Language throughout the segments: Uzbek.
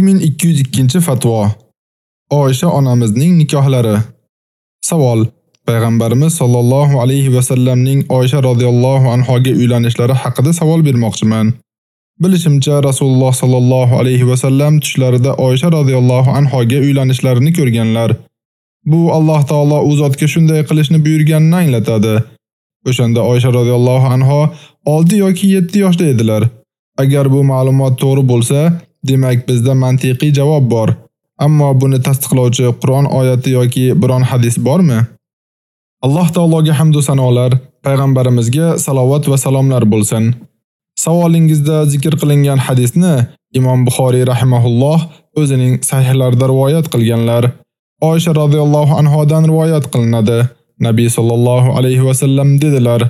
2202-fatvo. Oysha onamizning nikohlari. Savol: Payg'ambarimiz sollallohu alayhi va sallamning Oysha radhiyallohu anhoga uylanishlari haqida savol bermoqchiman. Bilishimcha Rasululloh sallallohu alayhi va sallam tushlarida Oysha radhiyallohu anhoga uylanishlarini ko'rganlar. Bu Alloh taolo u zotga shunday qilishni buyurganini anglatadi. O'shanda Oysha radhiyallohu anho 6 yoki 7 yoshda edilar. Agar bu ma'lumot to'g'ri bo'lsa, Demak, bizda mantiqiy javob bor. Ammo buni tasdiqlovchi Qur'on oyati yoki biron hadis bormi? Alloh taologa hamd va sanolar, payg'ambarimizga salovat va salomlar bo'lsin. Savolingizda zikr qilingan hadisni Imom Buxoriy rahimahulloh o'zining sahihlarida rivoyat qilganlar. Oysha radhiyallohu anhodan rivoyat qilinadi. Nabiy sallallohu alayhi va sallam dedilar: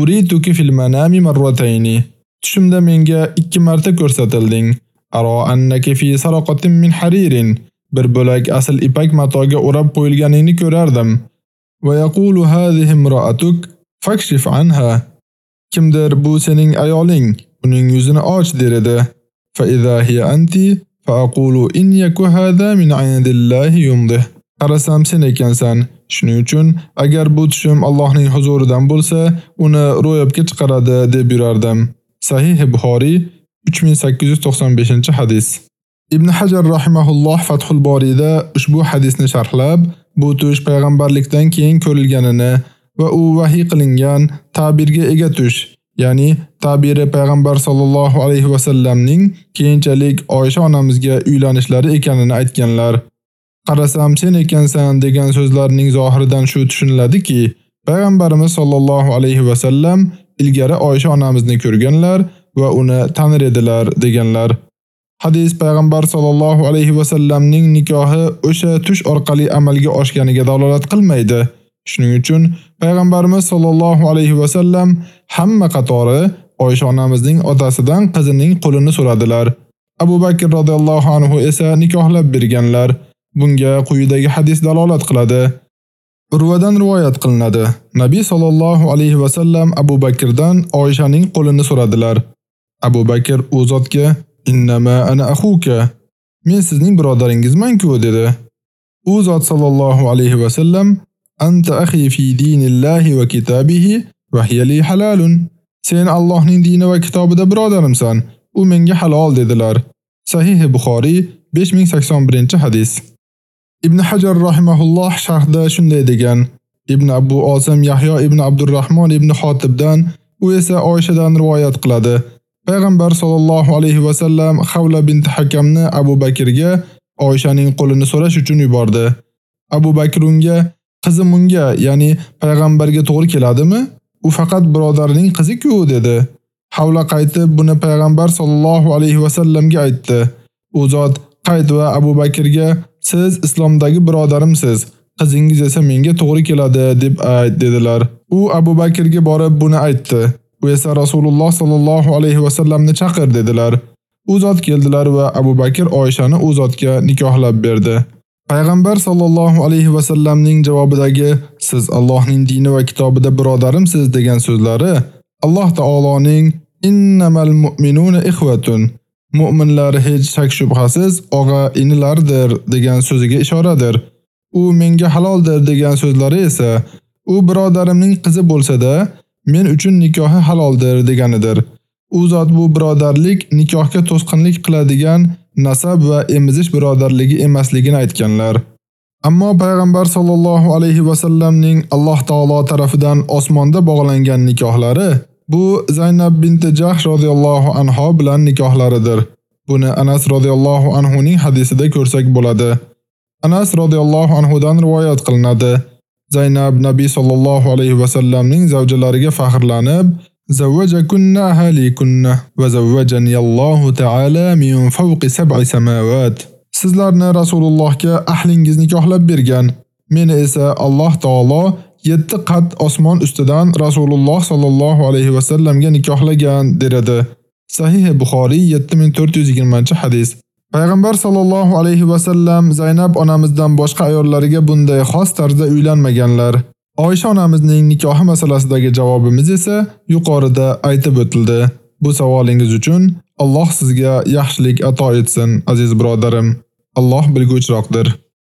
"Urituki fil manami marratayni." Tushimda menga 2 marta ko'rsatilding. Aro annaki fi saraqatin min haririn. Bir bo'lak asl ipak matoga o'rab qo'yilganingni ko'rardim. Va yaqulu hadhihi imra'atuk fakshif anha. Kimdir bu sening ayoling, uning yuzini och der edi. Fa idha hiya anti fa aqulu in yaku hadha min 'indillahi yumdih. Qarasam sen ekansan. Shuning uchun agar bu tushim Allohning huzuridan bo'lsa, uni ro'yobga chiqaradi deb yurardim. Sahih Buxoriy 3895-hadis. Ibn Hajar rahimahulloh Fathul Boriyda ushbu hadisni sharhlab, bu tush payg'ambarlikdan keyin ko'rilganini va u vahiy qilingan ta'birga ega tush, ya'ni ta'biri payg'ambar sallallohu alayhi va sallamning keyinchalik Oysha onamizga uylanishlari ekanini aytganlar. Qarasam sen ekansan degan so'zlarning zohiridan shu tushuniladiki, payg'ambarimiz sallallohu alayhi va sallam ilgari Oysha onamizni ko'rganlar va uni tanir edilar deganlar. Hadis payg'ambar sollallohu alayhi va sallamning nikohi o'sha tush orqali amalga oshganiga dalolat qilmaydi. Shuning uchun payg'ambarimiz sollallohu alayhi va sallam hamma qatori Oysha onamizning otasidan qizining qo'lini so'radilar. Abu Bakr radhiyallohu anhu esa nikohlab berganlar. Bunga quyidagi hadis dalolat qiladi. Urvadan rivoyat qilinadi. Nabiy sallallohu alayhi va sallam Abu Bakrdan Oyshaning qo'lini so'radilar. Abu Bakr u zotga "Innama ana akhuka" Men sizning birodaringizman-ku dedi. U zot sallallohu alayhi va sallam "Anta akhi fi dinillahi va kitabihi va hiya li halalun" Sen Allohning dini va kitobida birodarimsan, u menga halol dedilar. Sahih Buxoriy 5081-hadis. Ibn Hajar rahimahulloh sharhda shunday degan: Ibn Abu Osim Yahyo ibn Abdurrahmon ibn Xotibdan, u esa Oyshadan rivoyat qiladi. Payg'ambar sollallohu alayhi va sallam Xavla bint Hakamni Abu Bakrga Oyshaning qo'lini so'rash uchun yubordi. Abu Bakr unga qizim unga, ya'ni payg'ambarga to'g'ri keladimi? U faqat birodarining qizi-ku dedi. Havla qaytib buni payg'ambar sollallohu alayhi va sallamga aytdi. U zot qayt va Abu Bakrga siz islomdagi birodarimsiz, qizingiz esa menga to'g'ri keladi deb ayt dedilar. U Abu Bakrga borib buni aytdi. Bu esa Rasululloh sallallohu alayhi va sallamni chaqir dedilar. U zot keldilar va Abu Bakr Oyshani u zotga nikohlab berdi. Payg'ambar sallallohu alayhi va sallamning javobidagi siz Allohning dini va kitobida birodarimsiz degan so'zlari Alloh taoloning innamal mu'minuna ikhwatun Mu'minlar hech shak shubhasiz og'a-inilardir degan so'ziga ishoradir. U menga haloldir degan so'zlari esa u birodarimning qizi bo'lsa-da, men uchun nikohi haloldir deganidir. U zot bu birodarlik nikohga to'sqinlik qiladigan nasab va emizish birodarligi emasligini aytganlar. Ammo payg'ambar sallallohu alayhi va sallamning Alloh taolo tomonidan osmonda bog'langan nikohlari bu Zaynab bint Jahsh radhiyallohu anha bilan nikohlaridir. Buni Anas radhiyallohu anhu ning hadisida ko'rsak bo'ladi. Anas radhiyallohu anhu dan rivoyat qilinadi. Zaynab Nabiy sallallohu alayhi va sallamning zavjalariga faxrlanib, "Zawwajakunna ahlikunna va zawwajani Allohu ta'ala min fawqi sab'i samawat." Sizlarni Rasulullohga ahlingiz nikohlab bergan, meni esa Alloh taolo 7 qat osmon ustidan Rasululloh sallallohu alayhi va sallamga nikohlagan deradi. Sahih Buxoriy 7420-hadis. Payg'ambar sallallohu alayhi va sallam Zaynab onamizdan boshqa ayollariga bunday xos tarzda uylanmaganlar. Oysha onamizning nikohi masalasidagi javobimiz esa yuqorida aytib o'tildi. Bu savolingiz uchun Alloh sizga yaxshilik ato etsin, aziz birodarim. Alloh bilguvchiroqdir.